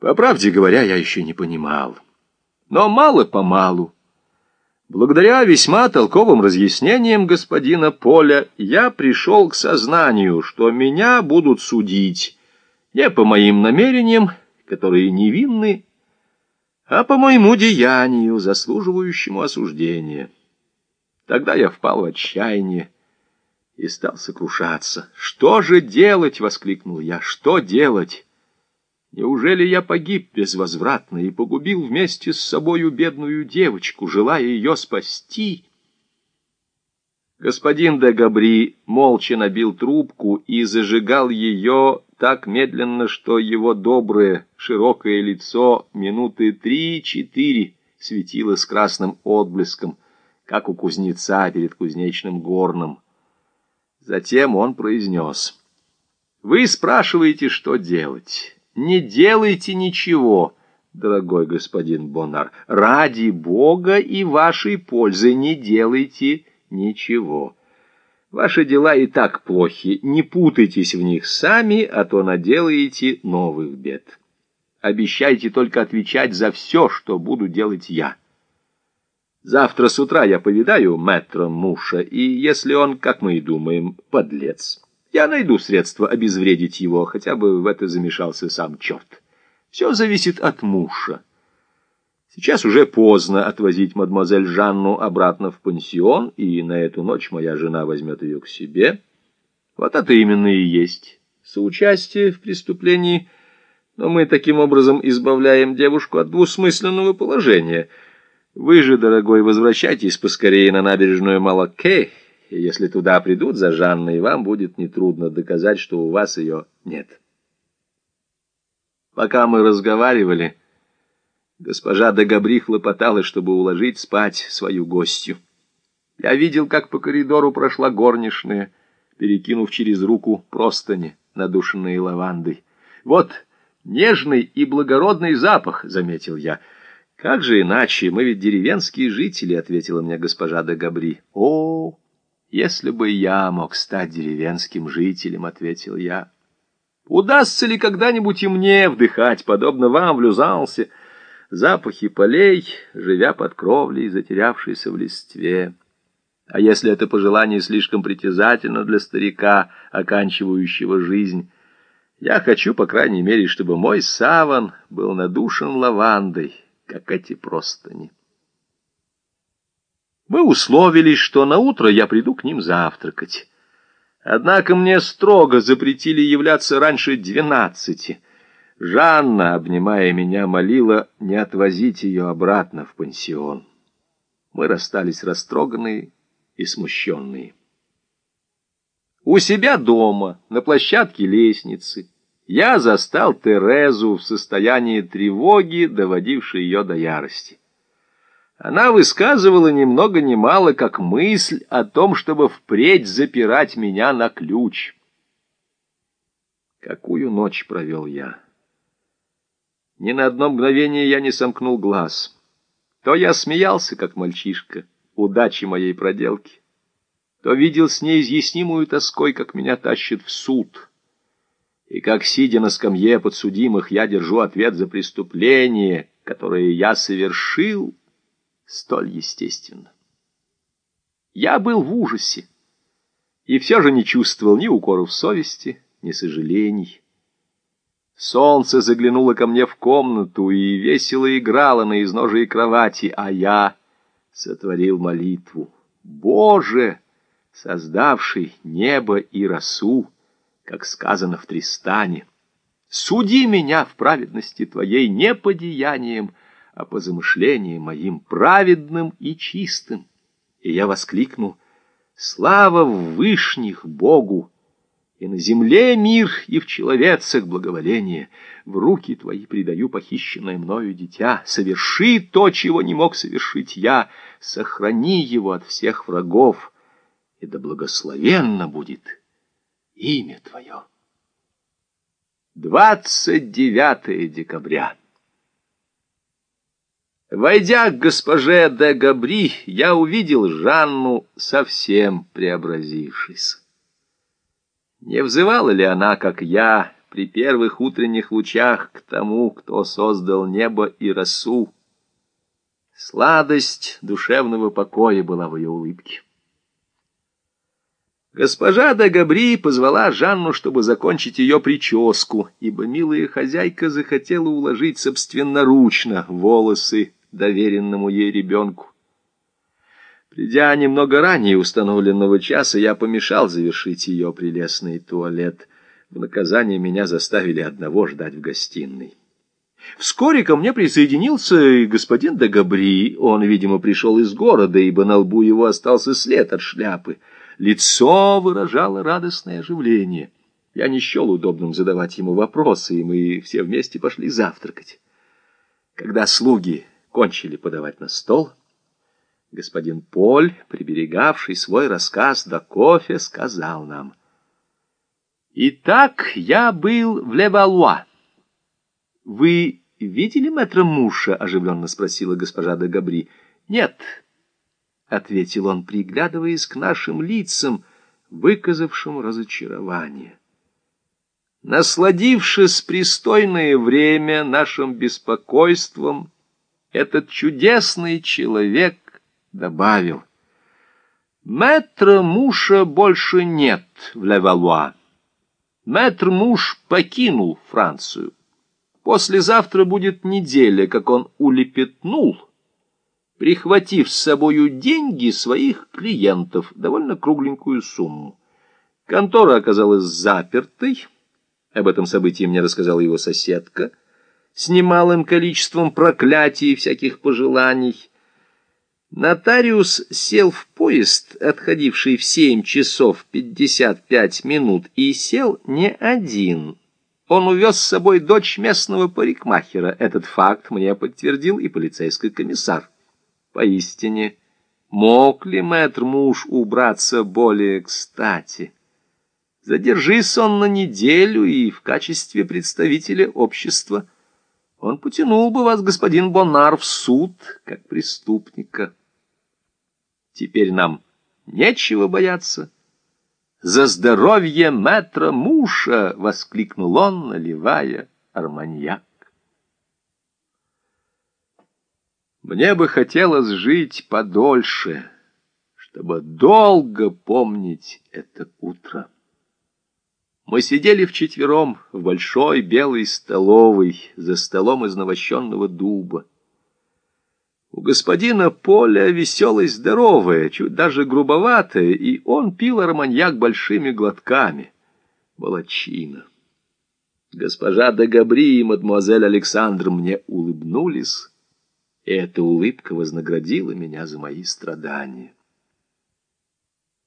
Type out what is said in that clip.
По правде говоря, я еще не понимал. Но мало-помалу, благодаря весьма толковым разъяснениям господина Поля, я пришел к сознанию, что меня будут судить не по моим намерениям, которые невинны, а по моему деянию, заслуживающему осуждения. Тогда я впал в отчаяние и стал сокрушаться. «Что же делать?» — воскликнул я. «Что делать?» Неужели я погиб безвозвратно и погубил вместе с собою бедную девочку, желая ее спасти? Господин де Габри молча набил трубку и зажигал ее так медленно, что его доброе широкое лицо минуты три-четыре светило с красным отблеском, как у кузнеца перед кузнечным горном. Затем он произнес, «Вы спрашиваете, что делать?» Не делайте ничего, дорогой господин Бонар. Ради Бога и вашей пользы не делайте ничего. Ваши дела и так плохи, не путайтесь в них сами, а то наделаете новых бед. Обещайте только отвечать за все, что буду делать я. Завтра с утра я повидаю мэтра Муша, и если он, как мы и думаем, подлец, я найду средства обезвредить его, хотя бы в это замешался сам черт. Все зависит от мужа. Сейчас уже поздно отвозить мадемуазель Жанну обратно в пансион, и на эту ночь моя жена возьмет ее к себе. Вот это именно и есть соучастие в преступлении, но мы таким образом избавляем девушку от двусмысленного положения. Вы же, дорогой, возвращайтесь поскорее на набережную Малакей, если туда придут за Жанной, вам будет нетрудно доказать, что у вас ее нет. Пока мы разговаривали, госпожа Дагабри хлопотала, чтобы уложить спать свою гостью. Я видел, как по коридору прошла горничная, перекинув через руку простыни, надушенные лавандой. «Вот нежный и благородный запах», — заметил я. «Как же иначе? Мы ведь деревенские жители», — ответила мне госпожа де Габри. «О, «Если бы я мог стать деревенским жителем», — ответил я. «Удастся ли когда-нибудь и мне вдыхать, подобно вам, в Люзансе, запахи полей, живя под кровлей, затерявшейся в листве? А если это пожелание слишком притязательно для старика, оканчивающего жизнь, я хочу, по крайней мере, чтобы мой саван был надушен лавандой, как эти простыни». Мы условились, что на утро я приду к ним завтракать. Однако мне строго запретили являться раньше двенадцати. Жанна, обнимая меня, молила не отвозить ее обратно в пансион. Мы расстались растроганные и смущенные. У себя дома, на площадке лестницы, я застал Терезу в состоянии тревоги, доводившей ее до ярости. Она высказывала ни много мало как мысль о том, чтобы впредь запирать меня на ключ. Какую ночь провел я? Ни на одно мгновение я не сомкнул глаз. То я смеялся, как мальчишка, удачи моей проделки, то видел с неизъяснимую тоской, как меня тащат в суд, и как, сидя на скамье подсудимых, я держу ответ за преступление, которое я совершил, столь естественно. Я был в ужасе и все же не чувствовал ни укоров совести, ни сожалений. Солнце заглянуло ко мне в комнату и весело играло на изножии кровати, а я сотворил молитву. Боже, создавший небо и росу, как сказано в Тристане, суди меня в праведности Твоей не по деяниям, а по замышлениям моим праведным и чистым. И я воскликнул «Слава в вышних Богу!» И на земле мир, и в человецах благоволение. В руки твои предаю похищенное мною дитя. Соверши то, чего не мог совершить я. Сохрани его от всех врагов, и да благословенно будет имя твое. 29 декабря. Войдя к госпоже де Габри, я увидел Жанну совсем преобразившись. Не взывала ли она, как я, при первых утренних лучах к тому, кто создал небо и росу. Сладость душевного покоя была в ее улыбке. Госпожа де Габри позвала Жанну, чтобы закончить ее прическу, ибо милая хозяйка захотела уложить собственноручно волосы доверенному ей ребенку. Придя немного ранее установленного часа, я помешал завершить ее прелестный туалет. В наказание меня заставили одного ждать в гостиной. Вскоре ко мне присоединился и господин де Габри. Он, видимо, пришел из города, ибо на лбу его остался след от шляпы. Лицо выражало радостное оживление. Я не счел удобным задавать ему вопросы, и мы все вместе пошли завтракать. Когда слуги кончили подавать на стол, господин Поль, приберегавший свой рассказ до кофе, сказал нам. «Итак, я был в Левалуа. Вы видели мэтра Муша?» — оживленно спросила госпожа де Габри. «Нет», — ответил он, приглядываясь к нашим лицам, выказавшим разочарование. Насладившись пристойное время нашим беспокойством, этот чудесный человек добавил. Мэтра Муша больше нет в Левалуа. Мэтр Муш покинул Францию. Послезавтра будет неделя, как он улепетнул, прихватив с собою деньги своих клиентов, довольно кругленькую сумму. Контора оказалась запертой, об этом событии мне рассказала его соседка, с немалым количеством проклятий и всяких пожеланий, Нотариус сел в поезд, отходивший в семь часов пятьдесят пять минут, и сел не один. Он увез с собой дочь местного парикмахера. Этот факт мне подтвердил и полицейский комиссар. Поистине, мог ли мэтр муж убраться более кстати? Задержись он на неделю и в качестве представителя общества он потянул бы вас, господин Бонар, в суд, как преступника. Теперь нам нечего бояться. «За здоровье мэтра Муша!» — воскликнул он, наливая арманьяк. Мне бы хотелось жить подольше, чтобы долго помнить это утро. Мы сидели вчетвером в большой белой столовой за столом из навощенного дуба. У господина Поля веселость здоровая, чуть даже грубоватая, и он пил арманьяк большими глотками. Молодчина. Госпожа де Габри и мадемуазель Александр мне улыбнулись, и эта улыбка вознаградила меня за мои страдания.